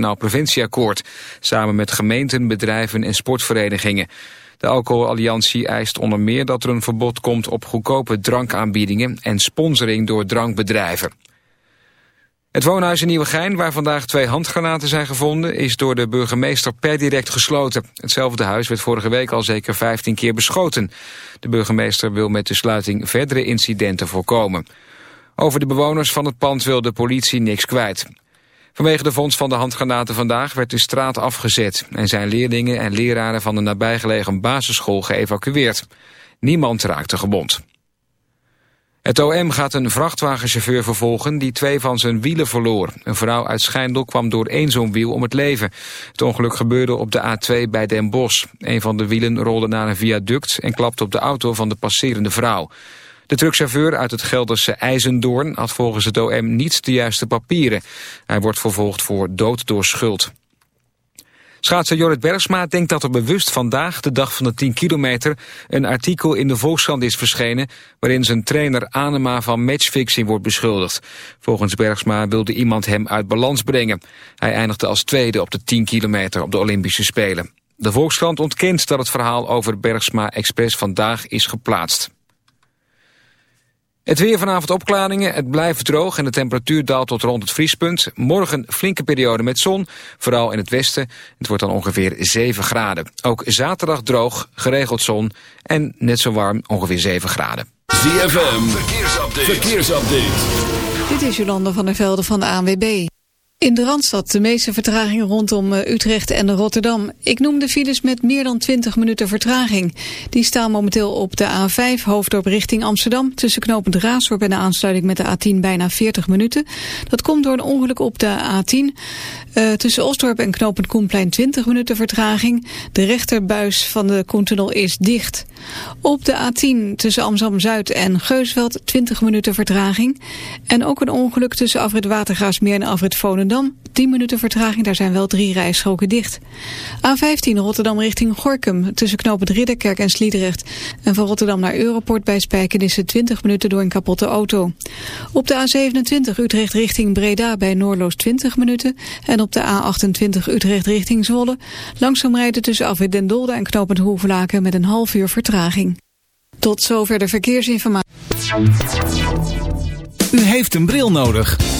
Nationaal Preventieakkoord, samen met gemeenten, bedrijven en sportverenigingen. De Alcoholalliantie eist onder meer dat er een verbod komt op goedkope drankaanbiedingen en sponsoring door drankbedrijven. Het woonhuis in Nieuwegein, waar vandaag twee handgranaten zijn gevonden... is door de burgemeester per direct gesloten. Hetzelfde huis werd vorige week al zeker 15 keer beschoten. De burgemeester wil met de sluiting verdere incidenten voorkomen. Over de bewoners van het pand wil de politie niks kwijt. Vanwege de vondst van de handgranaten vandaag werd de straat afgezet... en zijn leerlingen en leraren van de nabijgelegen basisschool geëvacueerd. Niemand raakte gewond. Het OM gaat een vrachtwagenchauffeur vervolgen die twee van zijn wielen verloor. Een vrouw uit Schijndel kwam door één zo'n wiel om het leven. Het ongeluk gebeurde op de A2 bij Den Bosch. Een van de wielen rolde naar een viaduct en klapte op de auto van de passerende vrouw. De truckchauffeur uit het Gelderse IJzendoorn had volgens het OM niet de juiste papieren. Hij wordt vervolgd voor dood door schuld. Schaatser Jorrit Bergsma denkt dat er bewust vandaag, de dag van de 10 kilometer, een artikel in de Volkskrant is verschenen waarin zijn trainer Anema van matchfixing wordt beschuldigd. Volgens Bergsma wilde iemand hem uit balans brengen. Hij eindigde als tweede op de 10 kilometer op de Olympische Spelen. De Volkskrant ontkent dat het verhaal over Bergsma Express vandaag is geplaatst. Het weer vanavond opklaringen, het blijft droog en de temperatuur daalt tot rond het vriespunt. Morgen flinke periode met zon, vooral in het westen. Het wordt dan ongeveer 7 graden. Ook zaterdag droog, geregeld zon en net zo warm, ongeveer 7 graden. ZFM, verkeersupdate. verkeersupdate. Dit is Jolanda van der Velde van de ANWB. In de Randstad de meeste vertragingen rondom eh, Utrecht en Rotterdam. Ik noem de files met meer dan 20 minuten vertraging. Die staan momenteel op de A5 hoofddorp richting Amsterdam... tussen knopend Raasdorp en de aansluiting met de A10 bijna 40 minuten. Dat komt door een ongeluk op de A10. Uh, tussen Osdorp en knopend Koenplein 20 minuten vertraging. De rechterbuis van de Koentunnel is dicht. Op de A10 tussen Amsterdam-Zuid en Geusveld 20 minuten vertraging. En ook een ongeluk tussen afrit Watergaasmeer en afrit Volendam. 10 minuten vertraging, daar zijn wel drie rijstroken dicht. A15 Rotterdam richting Gorkum tussen knopend Ridderkerk en Sliedrecht. En van Rotterdam naar Europort bij Spijkenissen 20 minuten door een kapotte auto. Op de A27 Utrecht richting Breda bij Noorloos 20 minuten. En op de A28 Utrecht richting Zwolle. Langzaam rijden tussen afrit Den Dolde en knopend Hoevelaken met een half uur vertraging. Tot zover de verkeersinformatie. U heeft een bril nodig.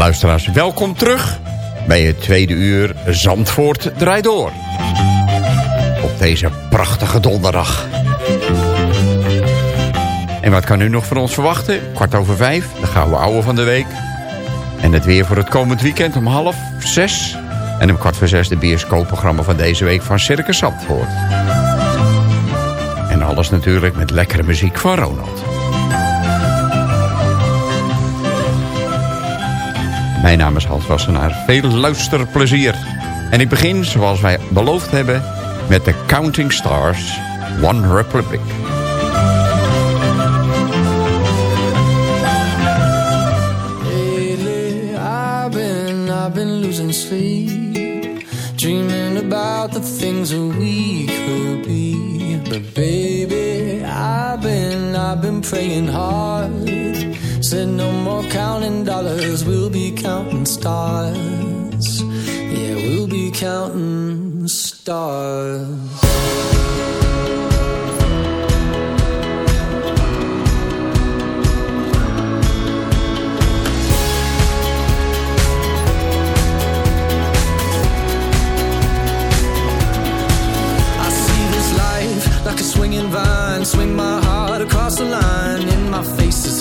Luisteraars, welkom terug bij het tweede uur Zandvoort draait door. Op deze prachtige donderdag. En wat kan u nog van ons verwachten? Kwart over vijf, de gouden ouwe van de week. En het weer voor het komend weekend om half zes. En om kwart voor zes de bioscoopprogramma van deze week van Circus Zandvoort. En alles natuurlijk met lekkere muziek van Ronald. Mijn naam is Hans Wassenaar. Veel luisterplezier. En ik begin, zoals wij beloofd hebben, met de Counting Stars One Republic. I've been, I've been losing sleep, dreaming about the things that we could be. But baby, I've been, I've been praying hard. Said no more counting dollars, we'll be counting stars. Yeah, we'll be counting stars. I see this life like a swinging vine. Swing my heart across the line. In my face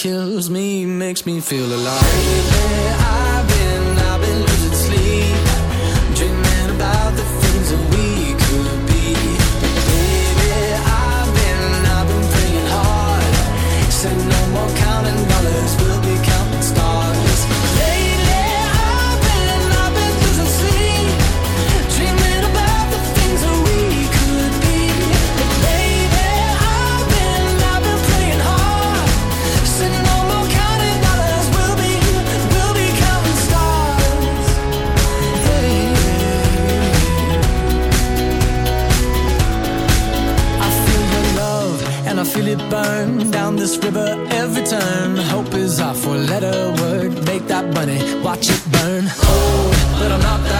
Kills me makes me feel alive. Lately, I've been, I've been losing sleep, dreaming about the this river every turn. Hope is our four letter word. Make that money, watch it burn. Old, but I'm not that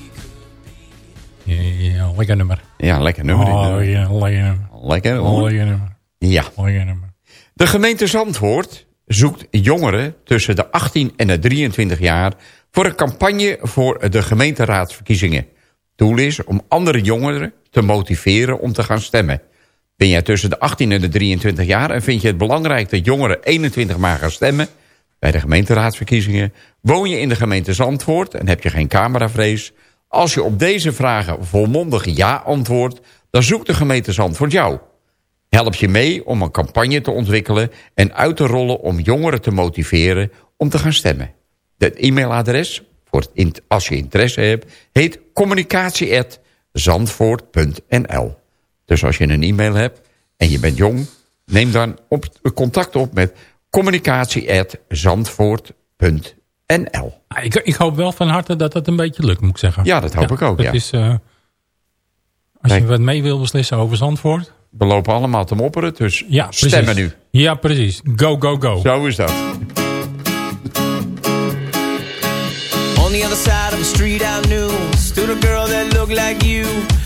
Lekker nummer. Ja, lekker nummer. Oh, ja, lekker nummer. Lekker Oh, hoor. lekker nummer. Ja. Lekker nummer. De gemeente Zandvoort zoekt jongeren tussen de 18 en de 23 jaar... voor een campagne voor de gemeenteraadsverkiezingen. Doel is om andere jongeren te motiveren om te gaan stemmen. Ben jij tussen de 18 en de 23 jaar... en vind je het belangrijk dat jongeren 21 maar gaan stemmen... bij de gemeenteraadsverkiezingen... woon je in de gemeente Zandvoort en heb je geen cameravrees... als je op deze vragen volmondig ja antwoordt... dan zoekt de gemeente Zandvoort jou... Help je mee om een campagne te ontwikkelen en uit te rollen om jongeren te motiveren om te gaan stemmen. Het e-mailadres, voor als je interesse hebt, heet communicatie.zandvoort.nl. Dus als je een e-mail hebt en je bent jong, neem dan op, contact op met communicatie.zandvoort.nl. Ah, Ik, ik hoop wel van harte dat dat een beetje lukt, moet ik zeggen. Ja, dat hoop ik ook, Dat ja. is, eh, je wat mee wil beslissen over Zandvoort? We lopen allemaal te mopperen, dus Ja, precies. stemmen nu. Ja, precies. Go, go, go. Zo is dat. On the other side of the street I knew Stood a girl that looked like you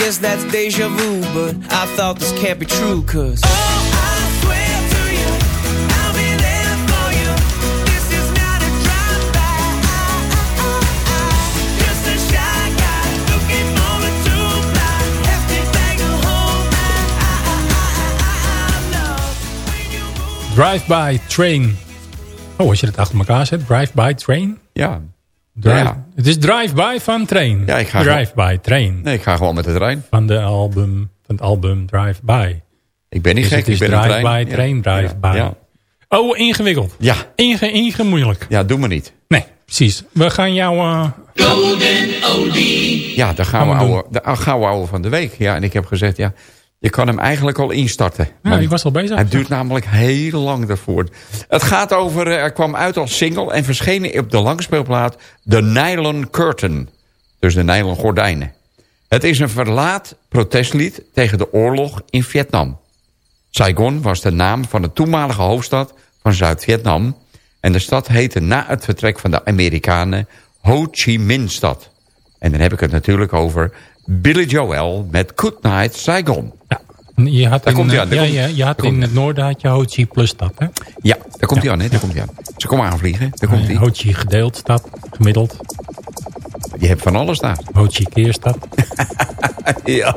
guess that's deja vu But I thought this can't be true Cause Drive-by train. Oh, als je het achter elkaar zet. Drive-by train. Ja. Drive, Ja. Het is drive-by van train. Ja, ik ga Drive-by train. Nee, ik ga gewoon met de trein. Van, de album, van het album Drive-by. Ik ben niet Dus gek, ik ben een trein. drive-by, train, Ja. drive-by. Ja. Oh, ingewikkeld. Ja. Inge, inge moeilijk. ja, doe maar niet. Nee, precies. We gaan jou... eh, Ja, de gouden, Gaan we ouwe, de gouden ouwe van de week. Ja, en ik heb gezegd, ja, je kan hem eigenlijk al instarten. ja, die was al bezig. Hij duurt namelijk heel lang daarvoor. Het gaat over, eh, er kwam uit als single en verschenen op de langspeelplaat The Nylon Curtain. Dus de nylon gordijnen. Het is een verlaat protestlied tegen de oorlog in Vietnam. Saigon was de naam van de toenmalige hoofdstad van Zuid-Vietnam. En de stad heette na het vertrek van de Amerikanen Ho Chi Minh-stad. En dan heb ik het natuurlijk over Billy Joel met Good Night Saigon. Ja. Je had, Daar in, komt hij eh, aan, ja, komt- ja, je had in het noorden had je Ho Chi Plus stad. Hè? Ja, daar komt hij aan, hè? Daar komt hij aan. Ze komen aanvliegen, daar komt hij. Ho Chi gedeeld stad, gemiddeld. Je hebt van alles daar. Ho Chi keerstad. Ja.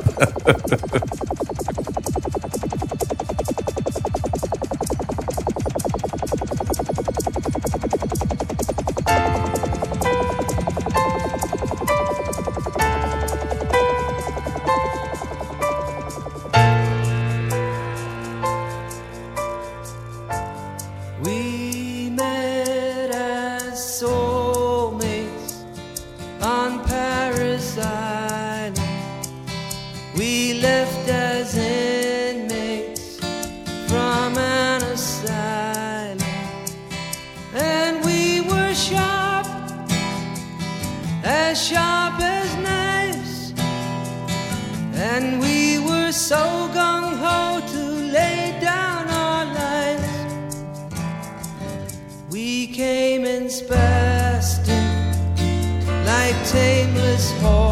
Days passed like tameless horses.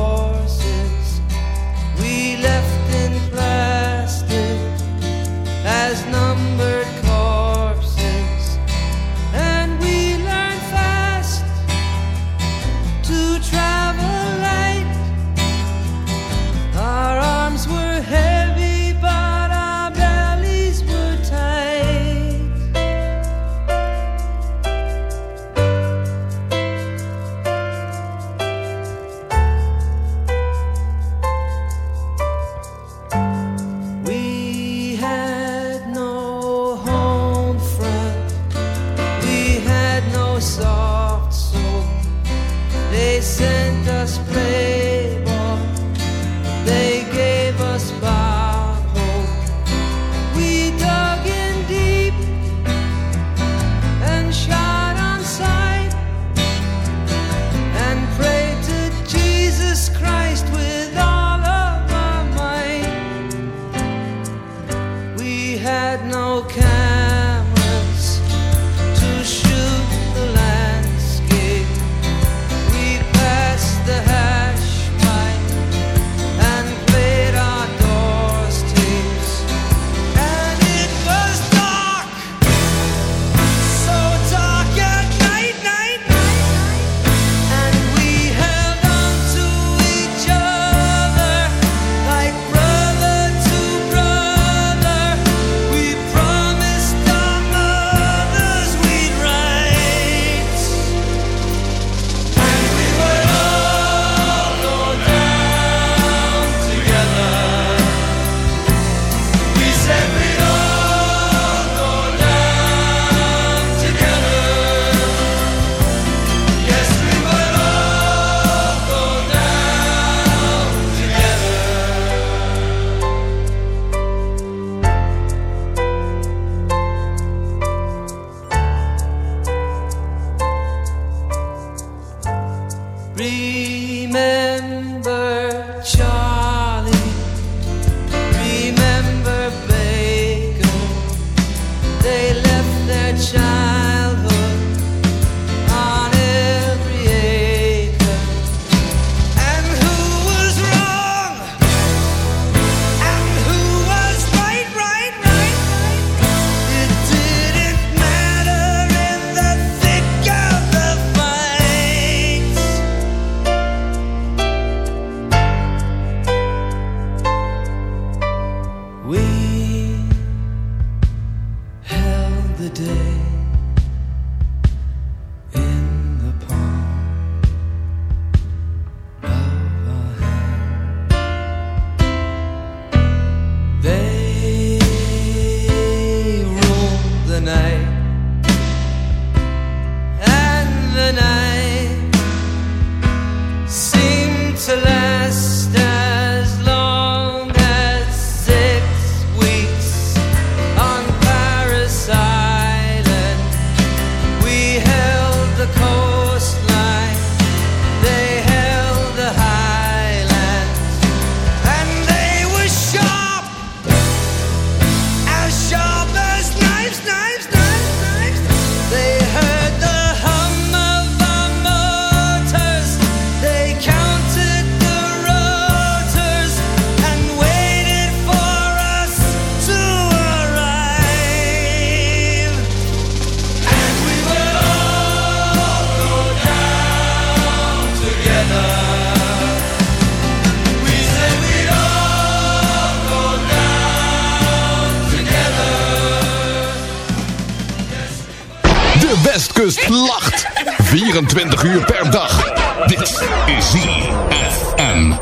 Westkust lacht. 24 uur per dag. Dit is ZFM.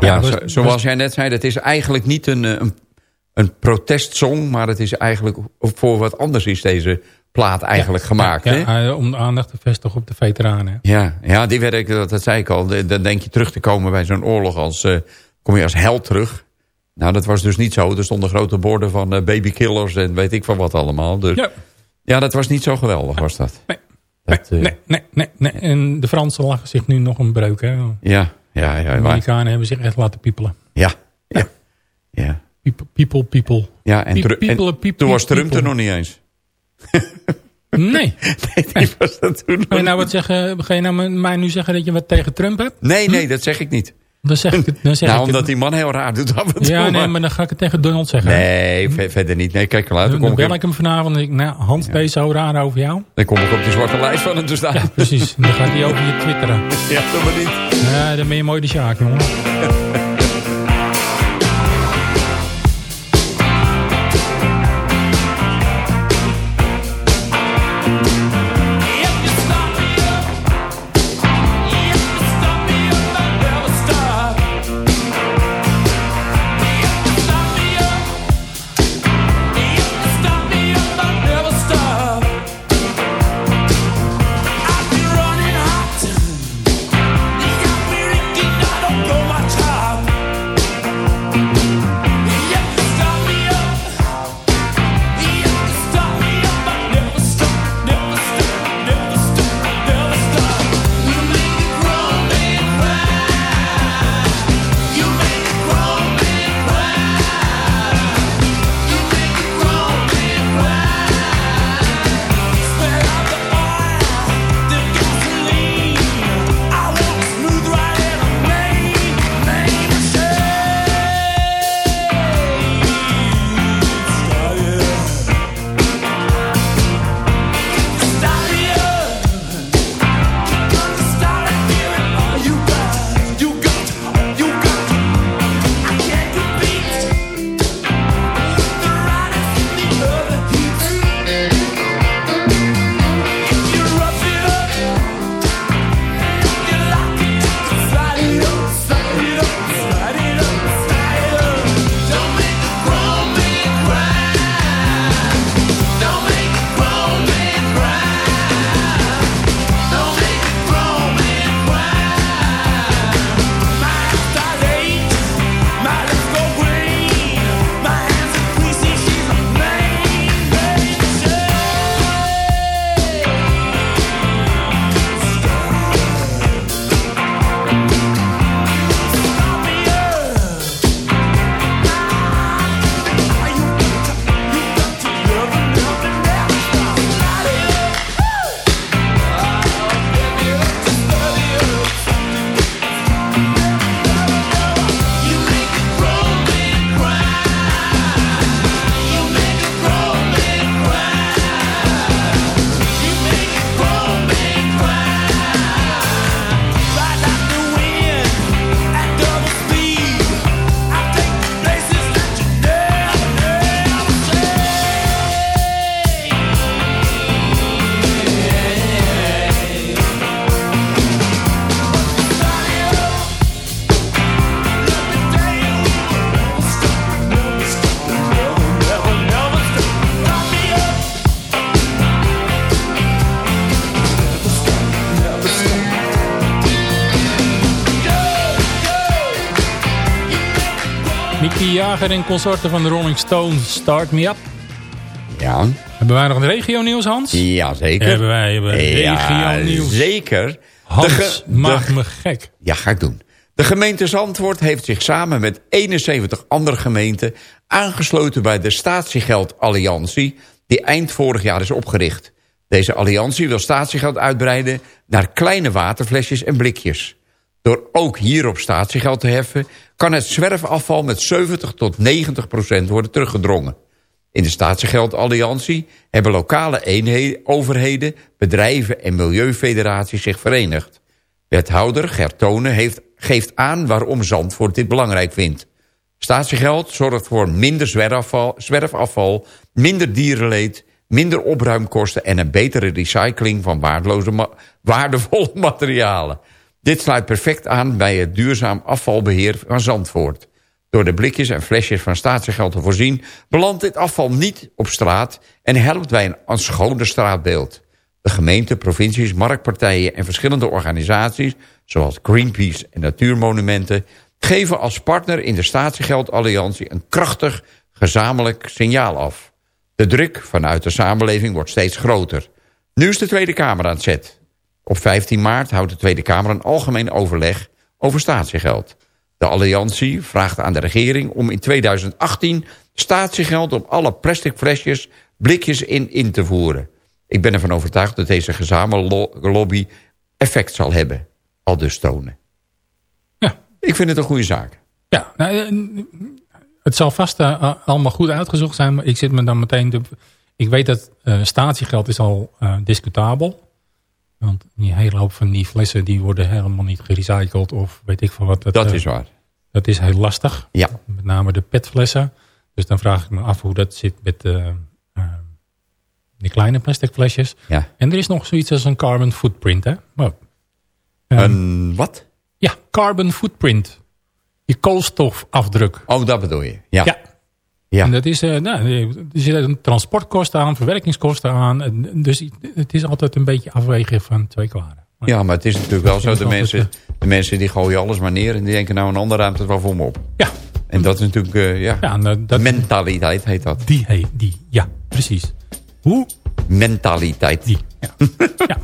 Ja, zo- zoals jij net zei, het is eigenlijk niet een, eh, een, een protestsong... maar het is eigenlijk voor wat anders is deze plaat eigenlijk gemaakt. Ja, hè? ja, om de aandacht te vestigen op de veteranen. Ja, ja die werk, dat, dat zei ik al. Dan denk je terug te komen bij zo'n oorlog als... eh, kom je als held terug. Nou, dat was dus niet zo. Er stonden grote borden van eh, babykillers en weet ik van wat allemaal. Dus, Ja. Ja. dat was niet zo geweldig, was dat. Nee. Dat, eh, Nee, nee, nee, nee. En de Fransen lachen zich nu nog een breuk. Hè. De Ja, ja, ja. maar- Amerikanen hebben zich echt laten piepelen. Ja, ja. ja. People, people. people. Ja, en, Piep- Tru- en people, toen was Trump er people. nog niet eens. Nee. nee was dat toen Ga je, nou wat zeggen, ga je nou mij nu zeggen dat je wat tegen Trump hebt? Nee, nee, dat zeg ik niet. Dan zeg ik het. Dan zeg nou, ik omdat het. die man heel raar doet af en toe. Ja, nee, maar dan ga ik het tegen Donald zeggen. Nee, ver- verder niet. Nee, kijk, later Dan, kom dan bel ik hem vanavond en ik, nou, Hans, zo raar over jou? dan kom ik op die zwarte lijst van hem te staan. Ja, precies. Dan gaat hij over je twitteren. Ja, doe maar niet. Ja, dan ben je mooi de Sjaak, jongen. Jager en consorten van de Rolling Stones, Start Me Up. Ja. Hebben wij nog een regio nieuws, Hans? Ja, zeker. Hebben wij hebben Ja, regio nieuws. zeker. Hans, maak me gek. Ja, ga ik doen. De gemeente Zandvoort heeft zich samen met 71 andere gemeenten... aangesloten bij de Statiegeldalliantie... die eind vorig jaar is opgericht. Deze alliantie wil statiegeld uitbreiden naar kleine waterflesjes en blikjes. Door ook hierop statiegeld te heffen... kan het zwerfafval met 70 tot 90 procent worden teruggedrongen. In de Statiegeldalliantie hebben lokale overheden... bedrijven en milieufederaties zich verenigd. Wethouder Gert Tonen heeft, geeft aan waarom Zandvoort dit belangrijk vindt. Statiegeld zorgt voor minder zwerfafval, zwerfafval minder dierenleed, minder opruimkosten... en een betere recycling van waardeloze waardevolle materialen. Dit sluit perfect aan bij het duurzaam afvalbeheer van Zandvoort. Door de blikjes en flesjes van statiegeld te voorzien... belandt dit afval niet op straat en helpt bij een, schoner straatbeeld. De gemeente, provincies, marktpartijen en verschillende organisaties... zoals Greenpeace en Natuurmonumenten... geven als partner in de Statiegeldalliantie... een krachtig gezamenlijk signaal af. De druk vanuit de samenleving wordt steeds groter. Nu is de Tweede Kamer aan het zet. Op 15 maart houdt de Tweede Kamer een algemeen overleg over statiegeld. De alliantie vraagt aan de regering om in 2018 statiegeld op alle plastic flesjes, blikjes in in te voeren. Ik ben ervan overtuigd dat deze gezamenlijke lobby effect zal hebben. Al dus tonen. Ja. Ik vind het een goede zaak. Ja, nou, eh, het zal vast eh, allemaal goed uitgezocht zijn. Maar ik zit me dan meteen... Te, ik weet dat uh, statiegeld is al uh, discutabel. Want die hele hoop van die flessen... die worden helemaal niet gerecycled of weet ik van wat. Dat, dat is waar. Dat is heel lastig. Ja. Met name de petflessen. Dus dan vraag ik me af hoe dat zit met die kleine plastic flesjes. Ja. En er is nog zoiets als een carbon footprint. Hè? Maar, een wat? Ja, carbon footprint. Je koolstofafdruk. Oh, dat bedoel je. Ja. ja. Ja. En dat is, uh, nou, er zitten transportkosten aan, verwerkingskosten aan. Dus het is altijd een beetje afwegen van twee klaren. Maar ja, maar het is natuurlijk wel zo. De mensen, de mensen die gooien alles maar neer. En die denken nou een ander ruimt het wel voor me op. Ja. En dat is natuurlijk, uh, ja, ja nou, dat, mentaliteit heet dat. Die heet, die, ja, precies. Hoe? Mentaliteit. Die, ja. ja.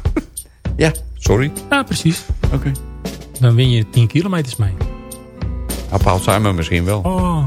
ja, sorry. Ja, precies. Oké. Okay. Dan win je 10 kilometers mee. Nou, Paul Simon misschien wel. Oh.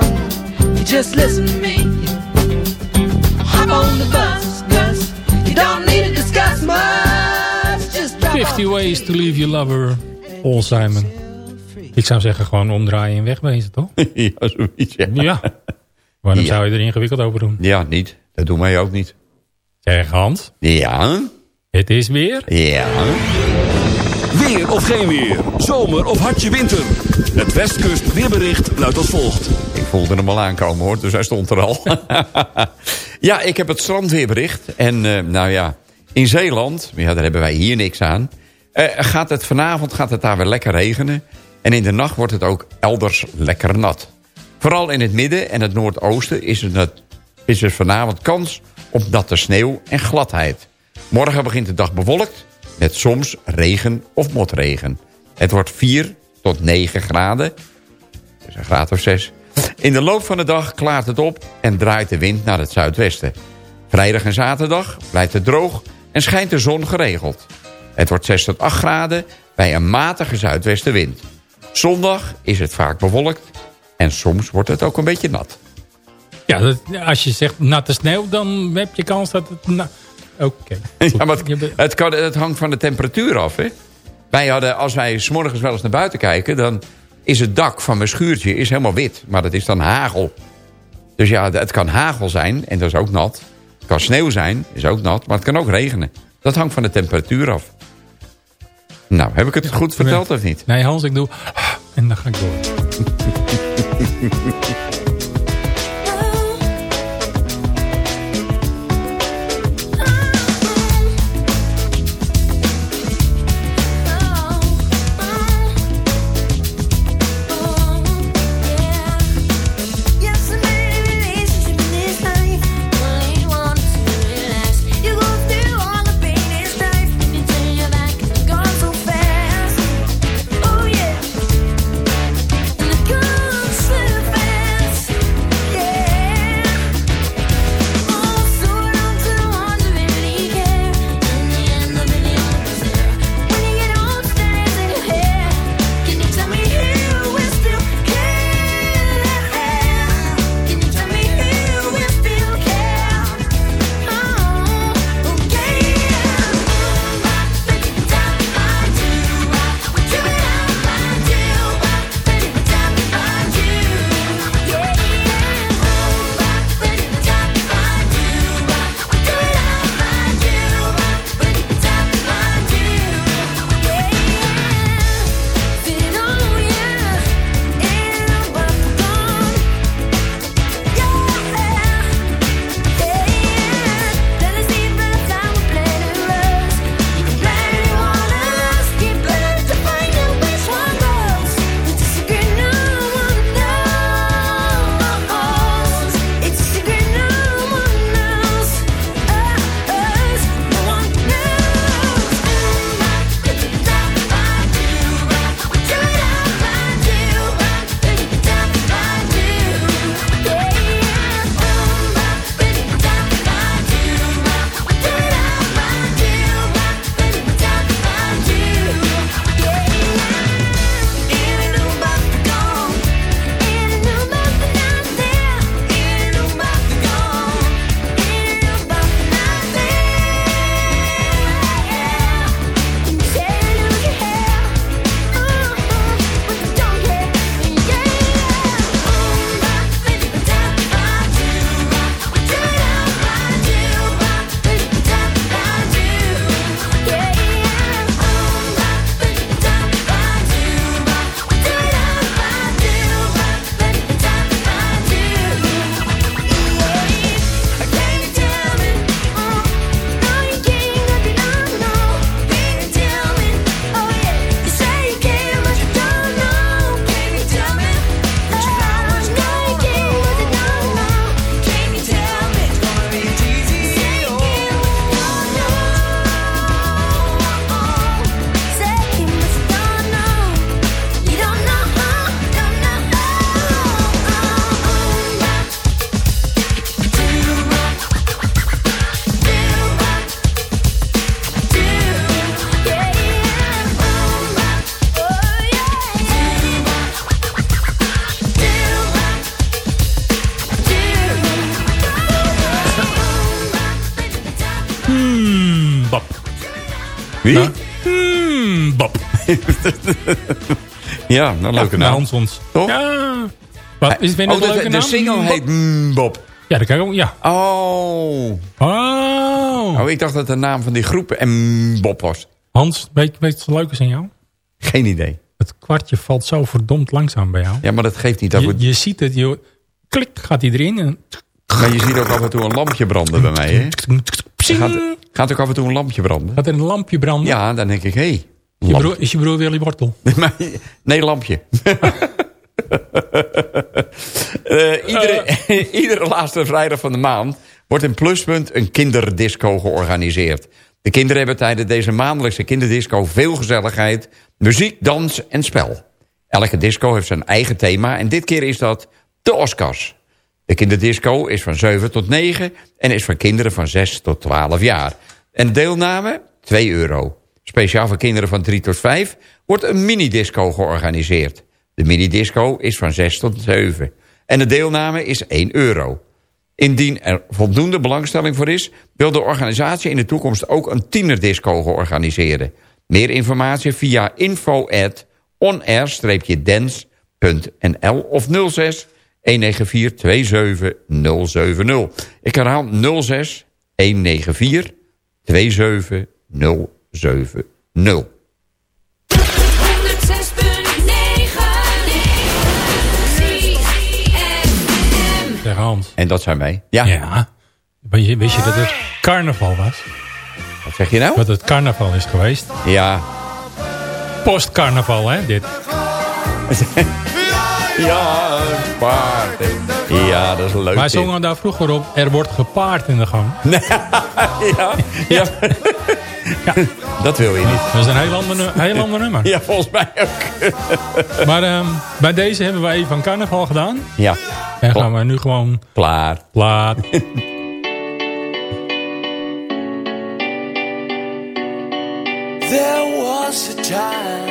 Just listen to me. Hop on the bus, Gus. You don't need to discuss much. Just drop 50 ways to leave your lover, Paul Simon. Ik zou zeggen gewoon omdraaien en wegwezen, toch? ja, zoiets, ja. ja. Waarom Ja. zou je er ingewikkeld over doen? Ja, niet. Dat doen wij ook niet. Zeg Hans, Ja. het is weer... Ja. Weer of geen weer. Zomer of hartje winter. Het Westkust weerbericht luidt als volgt. Voelde hem al aankomen hoor, dus hij stond er al. ja, ik heb het strandweerbericht. En eh, nou ja, in Zeeland, ja, daar hebben wij hier niks aan. eh, gaat het vanavond gaat het daar weer lekker regenen. En in de nacht wordt het ook elders lekker nat. Vooral in het midden en het noordoosten is, het, nat- is er vanavond kans op natte sneeuw en gladheid. Morgen begint de dag bewolkt met soms regen of motregen. Het wordt 4 tot 9 graden dus een graad of 6. In de loop van de dag klaart het op en draait de wind naar het zuidwesten. Vrijdag en zaterdag blijft het droog en schijnt de zon geregeld. Het wordt 6 tot 8 graden bij een matige zuidwestenwind. Zondag is het vaak bewolkt en soms wordt het ook een beetje nat. Ja, dat, als je zegt natte sneeuw, dan heb je kans dat het... Oké. Ja, maar het, het, kan, het hangt van de temperatuur af. Hè? Wij hadden, als wij s'morgens wel eens naar buiten kijken... dan is het dak van mijn schuurtje is helemaal wit. Maar dat is dan hagel. Dus ja, het kan hagel zijn en dat is ook nat. Het kan sneeuw zijn, is ook nat. Maar het kan ook regenen. Dat hangt van de temperatuur af. Nou, heb ik het goed verteld of niet? Nee, Hans, ik doe... En dan ga ik door. Wie? Nou, hmm, Bob. Ja, nou leuke Ja, naam. Hans ons. Toch? Ja. Wat, is, vind je oh, dat een de, leuke de naam? single Bob? heet mm, Bob. Ja, dat kan ik ook. Ja. Oh. Oh. Oh, ik dacht dat de naam van die groep M Bob was. Hans, weet, weet je wat leuk is aan jou? Geen idee. Het kwartje valt zo verdomd langzaam bij jou. Ja, maar dat geeft niet. Dat Je, je ziet het, je, klik gaat hij erin. En, Maar je ziet ook af en toe een lampje branden bij mij, hè? Gaat, gaat ook af en toe een lampje branden? gaat er een lampje branden. Ja, dan denk ik, hé. Hey, je broer, is je broer Willy Wortel? Nee, lampje. Eh, iedere, iedere laatste vrijdag van de maand wordt in Pluspunt een kinderdisco georganiseerd. De kinderen hebben tijdens deze maandelijkse kinderdisco veel gezelligheid, muziek, dans en spel. Elke disco heeft zijn eigen thema en dit keer is dat de Oscars. De kinderdisco is van 7 tot 9 en is voor kinderen van 6 tot 12 jaar. En de deelname 2 euro. Speciaal voor kinderen van 3 tot 5 wordt een minidisco georganiseerd. De minidisco is van 6 tot 7. En de deelname is 1 euro. Indien er voldoende belangstelling voor is... wil de organisatie in de toekomst ook een tienerdisco organiseren. Meer informatie via info at onair-dance.nl of 06 194 27070. Ik herhaal 06 194 27070. Zeg Hans. En dat zijn wij. Ja. Ja. Je, wist je dat het carnaval was? Wat zeg je nou? Dat het carnaval is geweest. Ja. Postcarnaval, hè, dit. Ja, paard. Ja, dat is leuk. Maar zongen we daar vroeger op, er wordt gepaard in de gang. ja, ja. Dat wil je niet. Dat is een heel ander, nu- heel ander nummer. Ja, volgens mij ook. Maar ehm, bij deze hebben we even van carnaval gedaan. Ja. En gaan we nu gewoon... Klaar. Plaat. There was a time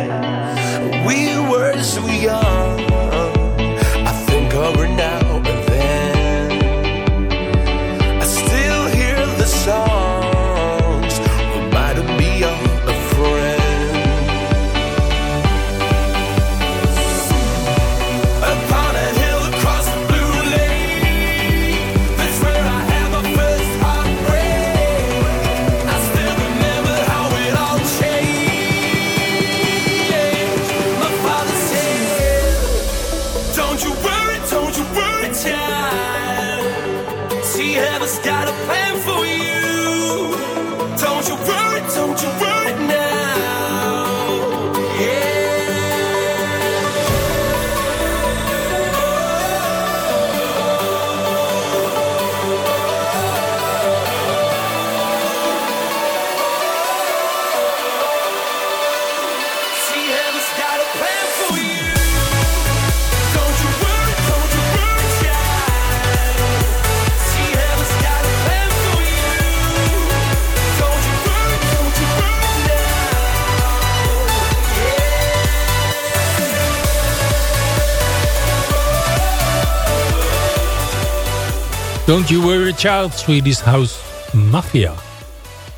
Don't you worry child, Swedish House Mafia.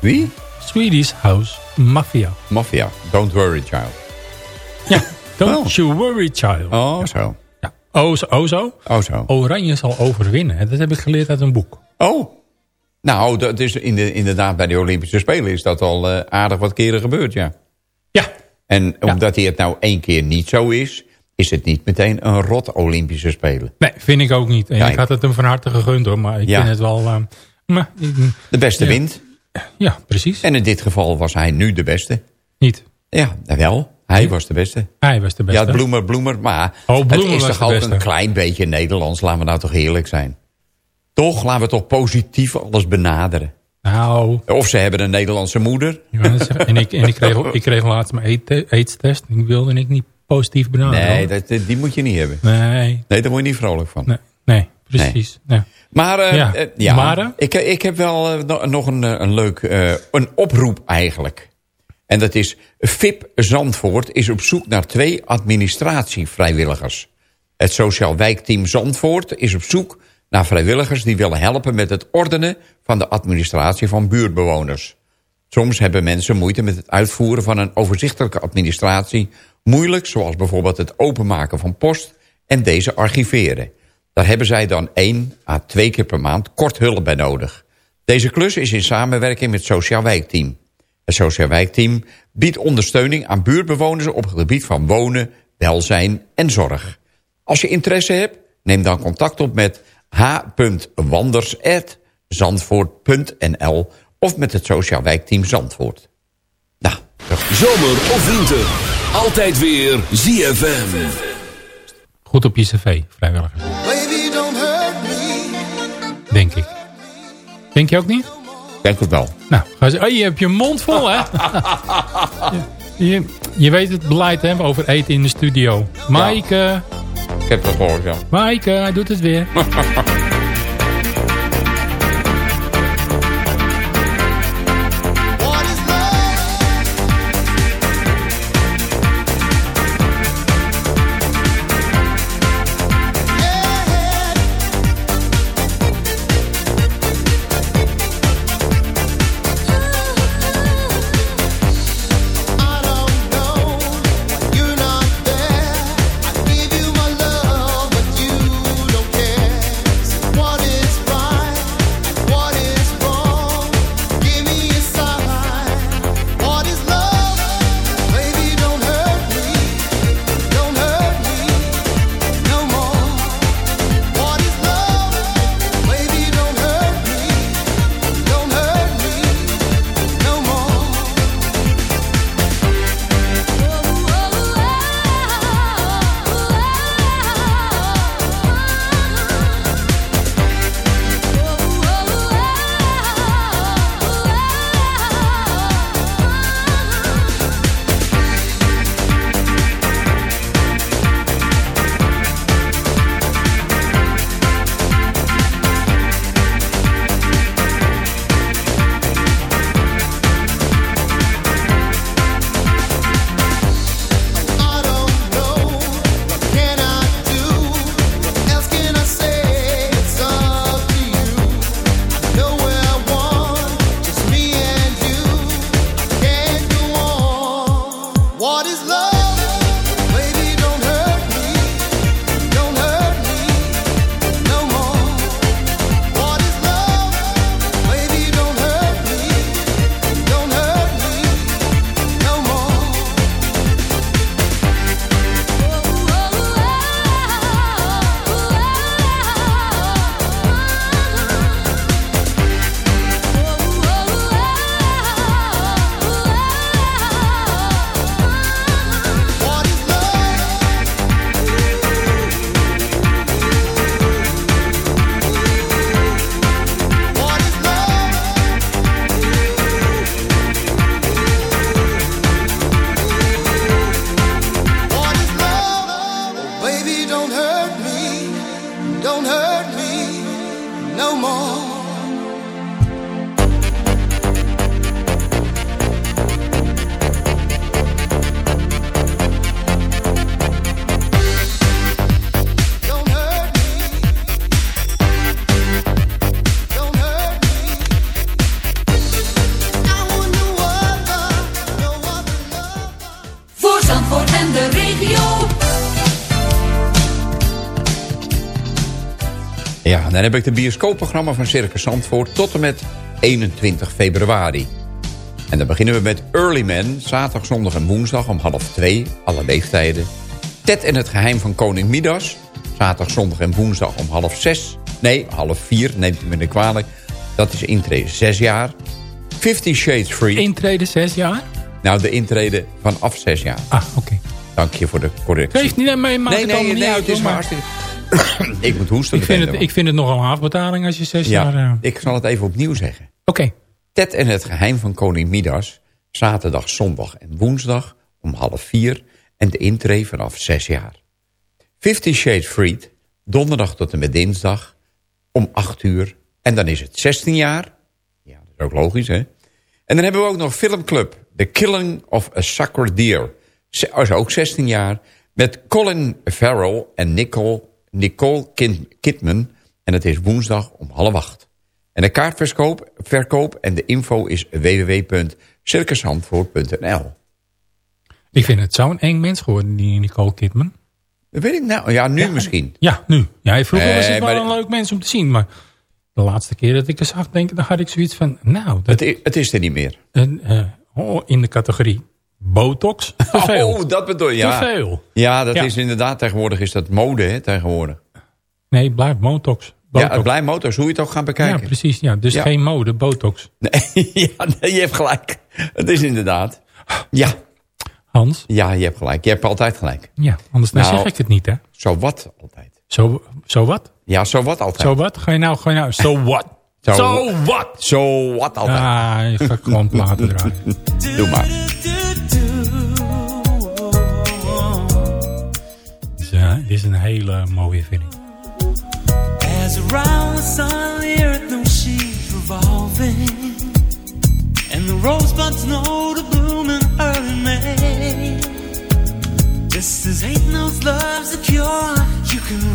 Wie? Swedish House Mafia. Mafia. Don't worry, child. Don't you worry child. Oh, zo. Ja. Oh, zo, oh zo? Oh, zo. Oranje zal overwinnen. Dat heb ik geleerd uit een boek. Oh. Nou, dat is in de, inderdaad bij de Olympische Spelen is dat al eh, aardig wat keren gebeurd, ja. Ja. En omdat hij het nou één keer niet zo is... is het niet meteen een rot Olympische Spelen. Nee, vind ik ook niet. En Kijk. ik had het hem van harte gegund hoor. Maar ik Ja. vind het wel... eh, maar, ik- De beste ja. wint. Ja, precies. En in dit geval was hij nu de beste. Niet. Ja, wel. Hij was de beste. Hij was de beste. Ja, Bloemer, Bloemer. Maar Oh, Bloemer het is toch ook beste. een klein beetje Nederlands. Laten we nou toch eerlijk zijn. Toch, laten we toch positief alles benaderen. Nou, Of ze hebben een Nederlandse moeder. zeggen, en, ik, en ik, kreeg, ik kreeg laatst mijn eet, eetstest. Ik wilde ik niet positief benaderen. Nee, dat, die moet je niet hebben. nee, Nee, daar word je niet vrolijk van. nee, nee, precies. Nee. Maar, eh, Ja, eh, ja, maar, ik, ik heb wel eh, no- nog een, een leuk een oproep eigenlijk. En dat is, VIP Zandvoort is op zoek naar twee administratievrijwilligers. Het Sociaal Wijkteam Zandvoort is op zoek naar vrijwilligers... die willen helpen met het ordenen van de administratie van buurtbewoners. Soms hebben mensen moeite met het uitvoeren van een overzichtelijke administratie... moeilijk, zoals bijvoorbeeld het openmaken van post en deze archiveren. Daar hebben zij dan één à twee keer per maand kort hulp bij nodig. Deze klus is in samenwerking met het Sociaal Wijkteam. Het Sociaal Wijkteam biedt ondersteuning aan buurtbewoners... op het gebied van wonen, welzijn en zorg. Als je interesse hebt, neem dan contact op met h.wanders.zandvoort.nl... of met het Sociaal Wijkteam Zandvoort. Nou, Zomer of winter. Altijd weer ZFM. Goed op je cv, vrijwilliger. Baby, don't hurt me. Denk ik. Denk je ook niet? denk het wel. Nou, ga eens- oh, je hebt je mond vol, hè? je, je, je weet het beleid hè, over eten in de studio. Maaike, Ik heb het gehoord, ja. Maaike, hij doet het weer. dan heb ik de bioscoopprogramma van Circus Zandvoort tot en met 21 februari. En dan beginnen we met Early Man, zaterdag, zondag en woensdag om half twee, alle leeftijden. Ted en het geheim van koning Midas, zaterdag, zondag en woensdag om half zes. Nee, half vier, neemt u me niet kwalijk. Dat is intree zes jaar. Fifty Shades Free. Intrede zes jaar? Nou, de intrede vanaf zes jaar. Ah, oké. Dank je voor de correctie. Geeft niet, nee, maakt nee, het nee, nee, niet uit. het is maar hartstikke... ik moet hoesten. ik, vind het, ik vind het nogal een afbetaling als je zes Ja, jaar... eh, ik zal het even opnieuw zeggen. Oké. Ted en het geheim van koning Midas. Zaterdag, zondag en woensdag om half vier. En de intree vanaf zes jaar. Fifty Shades Freed. Donderdag tot en met dinsdag om acht uur. En dan is het 16 jaar. Ja, dat is ook logisch, hè? En dan hebben we ook nog filmclub. The Killing of a Sacred Deer. Ze- is ook 16 jaar. Met Colin Farrell en Nicole, Nicole Kidman. En het is woensdag om half acht. En de kaartverkoop verkoop en de info is www.circushandvoort.nl. Ik vind het zo'n eng mens geworden, die Nicole Kidman. Dat weet ik nou. Ja, nu misschien. Ja, nu. Ja, vroeger was Nee, het wel een leuk mens om te zien. Maar de laatste keer dat ik het zag, denk, dan had ik zoiets van... Nou, dat, Het, i- het is er niet meer. een, eh, oh, in de categorie botox, te veel. Oh, dat bedoel je. Ja. Te veel. Ja, dat Ja. is inderdaad tegenwoordig is dat mode, hè, tegenwoordig. Nee, het blijft botox. Ja, botox. het blijft motors, hoe je het ook gaat bekijken. Ja, precies. Ja. Dus Ja. geen mode, botox. Nee, ja, nee, je hebt gelijk. Het is inderdaad. Ja. Hans? Ja, je hebt gelijk. Je hebt altijd gelijk. Ja, anders dan Nou, zeg ik het niet, hè? Zo wat altijd. Zo, zo wat? Ja, zo wat altijd. Zo wat? Ga je nou, ga je nou, zo wat? Zo- Zo wat? Zo wat altijd. Ah, je gaat gewoon platen draaien. Doe maar. Dus, ja, dit is een hele mooie, vind ik. As around the sun, the earth knows she's revolving. And the rosebuds know to bloom in early May. As hate knows love's a cure, you can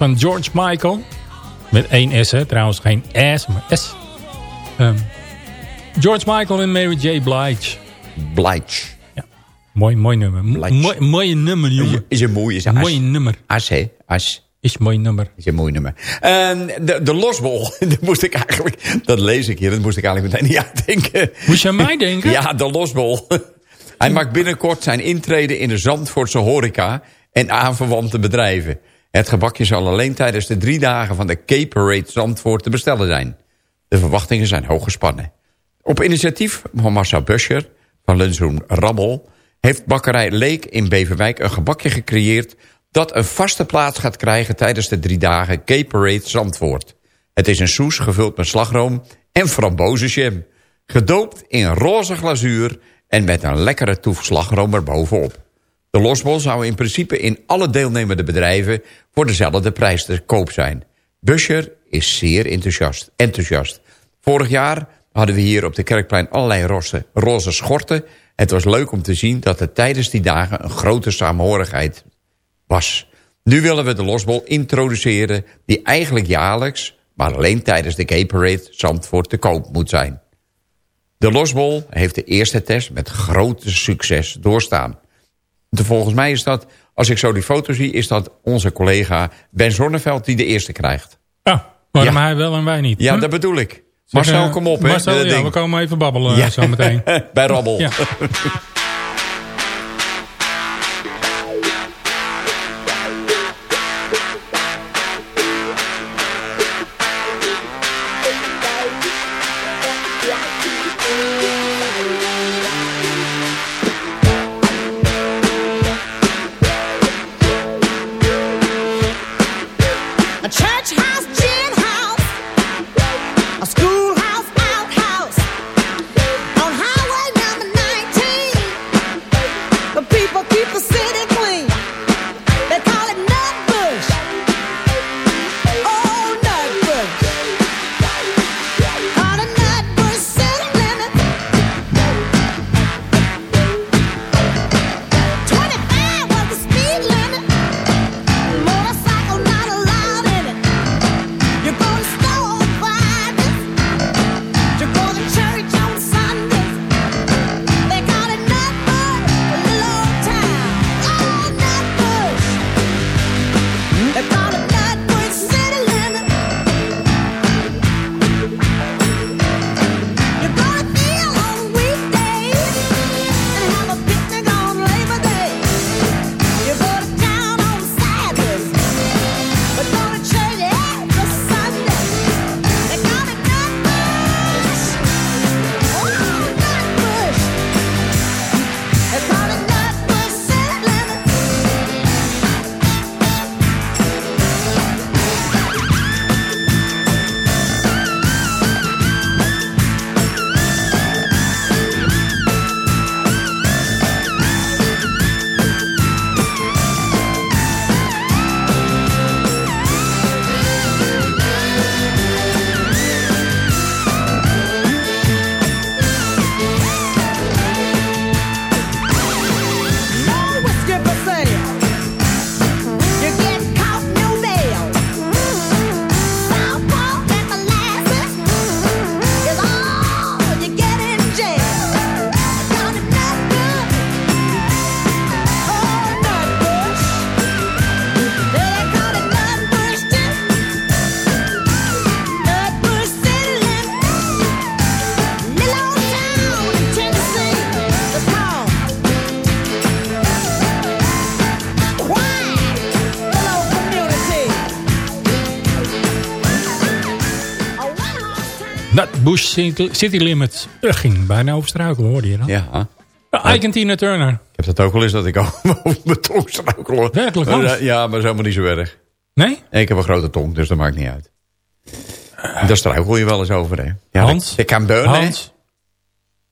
van George Michael. Met één S, hè. trouwens geen S, maar S. Ehm, George Michael en Mary J. Blige. Blige. Mooi, mooi nummer. Mooi, mooie nummer, jongen. Is een mooi, is een. Mooi nummer. As, hè? As. Is een mooi nummer. Is een mooi nummer. En de, de losbol, dat moest ik eigenlijk, dat lees ik hier, dat moest ik eigenlijk meteen niet uitdenken. Moest je aan mij denken? Ja, de losbol. Hij maakt binnenkort zijn intrede in de Zandvoortse horeca en aanverwante bedrijven. Het gebakje zal alleen tijdens de drie dagen van de Cape Parade Zandvoort te bestellen zijn. De verwachtingen zijn hoog gespannen. Op initiatief van Marcel Buscher van Lunchroom Rabbel... heeft bakkerij Leek in Beverwijk een gebakje gecreëerd... dat een vaste plaats gaat krijgen tijdens de drie dagen Cape Parade Zandvoort. Het is een soes gevuld met slagroom en frambozenjam. Gedoopt in roze glazuur en met een lekkere toef slagroom erbovenop. De losbol zou in principe in alle deelnemende bedrijven... voor dezelfde prijs te koop zijn. Buscher is zeer enthousiast. enthousiast. Vorig jaar hadden we hier op de Kerkplein allerlei roze, schorten. Het was leuk om te zien dat er tijdens die dagen... een grote samenhorigheid was. Nu willen we de losbol introduceren... die eigenlijk jaarlijks, maar alleen tijdens de Gay Parade... Zandvoort te koop moet zijn. De losbol heeft de eerste test met grote succes doorstaan. De, volgens mij is dat, als ik zo die foto zie... is dat onze collega Ben Zonneveld die de eerste krijgt. Ah, waarom Ja. hij wel en wij niet? Ja, Hm? dat bedoel ik. Marcel, eh, kom op. Marcel, ja, we komen even babbelen Ja. zo meteen. Bij Rabbel. Ja. Nutbush City, Limits. Ging bijna over struikelen, hoorde je dat? Ja. Ja, Ike en Tina Turner. Ik heb dat ook wel eens dat ik over mijn tong struikel. hoor. Werkelijk, Hans? Ja, maar is helemaal niet zo erg. Nee? Ik heb een grote tong, dus dat maakt niet uit. Daar struikel je wel eens over, hè? Ja, Hans? dat- Dat kan beuren, hè? Hans?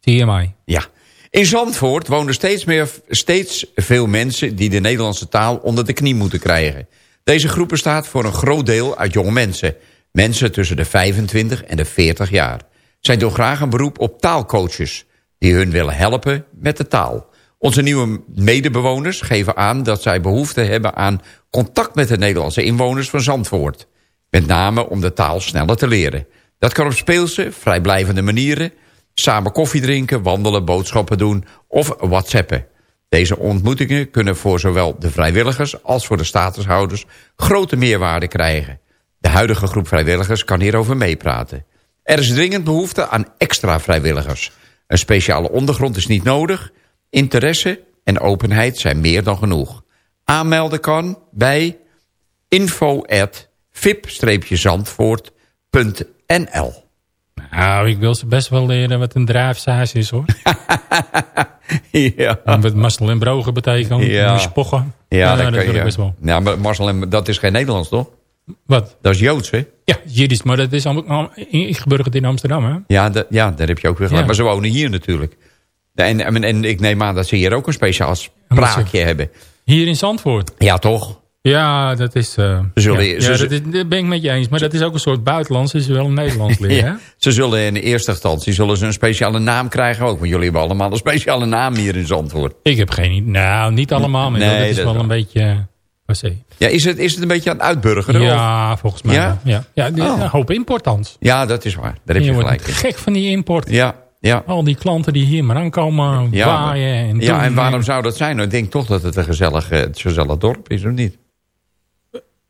TMI. Ja. In Zandvoort wonen steeds, meer, steeds veel mensen... die de Nederlandse taal onder de knie moeten krijgen. Deze groep bestaat voor een groot deel uit jonge mensen. Mensen tussen de 25 en de 40 jaar. Zij doen graag een beroep op taalcoaches... die hun willen helpen met de taal. Onze nieuwe medebewoners geven aan dat zij behoefte hebben aan contact met de Nederlandse inwoners van Zandvoort. Met name om de taal sneller te leren. Dat kan op speelse, vrijblijvende manieren. Samen koffie drinken, wandelen, boodschappen doen of whatsappen. Deze ontmoetingen kunnen voor zowel de vrijwilligers als voor de statushouders grote meerwaarde krijgen. De huidige groep vrijwilligers kan hierover meepraten. Er is dringend behoefte aan extra vrijwilligers. Een speciale ondergrond is niet nodig. Interesse en openheid zijn meer dan genoeg. Aanmelden kan bij info.vip-zandvoort.nl Nou, ik wil ze best wel leren wat een drijfsaus is, hoor. ja. En wat en brogen betekent, Ja. ja. spochen. Ja, dat, dat kan ik je. best wel. Ja, maar Marcel, en- dat is geen Nederlands, toch? Wat? Dat is Joods, hè? Ja, Jiddisch, maar dat is allemaal ingeburgerd in Amsterdam, hè? Ja, da- ja daar heb je ook weer gelijk. Ja. Maar ze wonen hier natuurlijk. En, en, en ik neem aan dat ze hier ook een speciaal spraakje hebben. Hier in Zandvoort. Ja, toch? Ja, dat is... Ze zullen- ja, ze- ja, dat, is, dat ben ik met je eens. Maar dat is ook een soort buitenlands. Is wel een Nederlands? Ja, ze zullen in de eerste instantie zullen ze een speciale naam krijgen ook. Want jullie hebben allemaal een speciale naam hier in Zandvoort. Ik heb geen idee. Nou, niet allemaal. Maar Nee, dat is dat wel wel. een beetje... Ja, is het, is het een beetje aan het uitburgeren? Ja, of? volgens mij Ja? Ja, ja die- Oh. een hoop import Ja, dat is waar. Daar heb je je gelijk gek van die import. Ja, ja. Al die klanten die hier maar aankomen Ja, waaien en ja, doen en waarom zou dat zijn? Ik denk toch dat het een gezellig, eh, gezellig dorp is, of niet?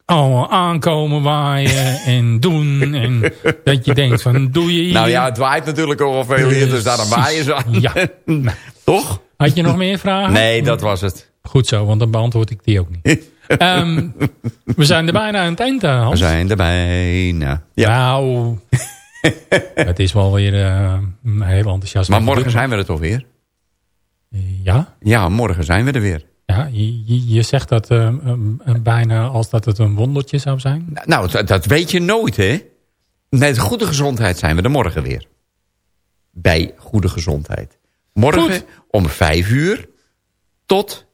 allemaal aankomen waaien en doen. En dat je denkt van, doe je hier... Nou ja, het waait natuurlijk al veel hier, dus daarom waaien ze aan. Ja. Toch? Had je nog meer vragen? Nee, dat was het. Goed zo, want dan beantwoord ik die ook niet. Ehm, we zijn er bijna aan het eind, eh, We Hans. zijn er bijna. Ja. Nou, het is wel weer eh, een heel enthousiast. Maar morgen zijn we er toch weer? Ja? Ja, morgen zijn we er weer. Ja, je, zegt dat eh, bijna als dat het een wondertje zou zijn. Nou, dat, dat weet je nooit, hè? Met goede gezondheid zijn we er morgen weer. Bij goede gezondheid. Morgen Goed. om vijf uur tot...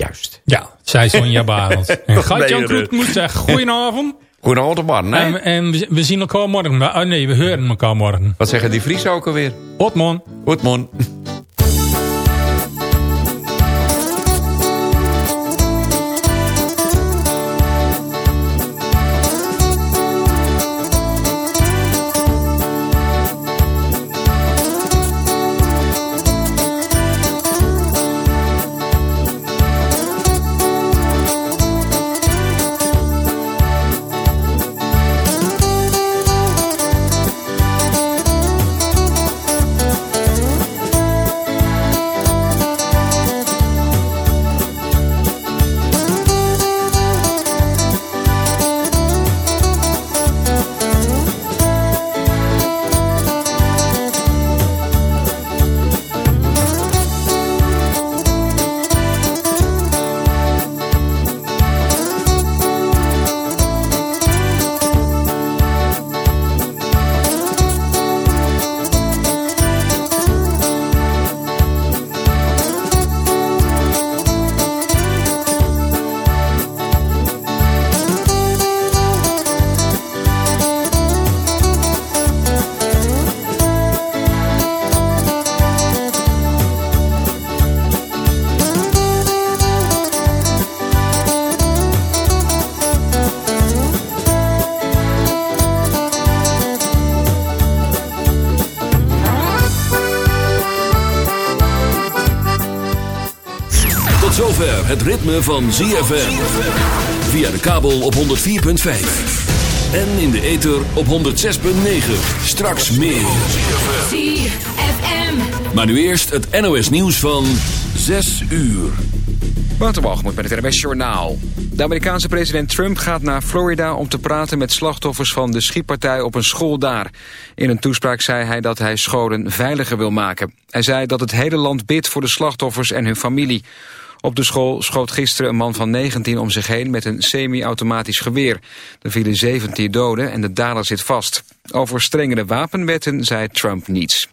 Juist. Ja, zei Sonja Barends. En Gatjan Nee, Kroet moet zeggen, goedenavond. Goedenavond, man. hè? En, en we, we zien elkaar morgen. Oh nee, we horen elkaar morgen. Wat zeggen die Friese ook alweer? Hot man. Ritme van ZFM. Via de kabel op 104.5. En in de ether op 106.9. Straks meer. ZFM. Maar nu eerst het NOS nieuws van 6 uur. Waterbalgemoed met het RMS Journaal. De Amerikaanse president Trump gaat naar Florida om te praten met slachtoffers van de schietpartij op een school daar. In een toespraak zei hij dat hij scholen veiliger wil maken. Hij zei dat het hele land bidt voor de slachtoffers en hun familie. Op de school schoot gisteren een man van 19 om zich heen met een semi-automatisch geweer. Er vielen 17 doden en de dader zit vast. Over strengere wapenwetten zei Trump niets.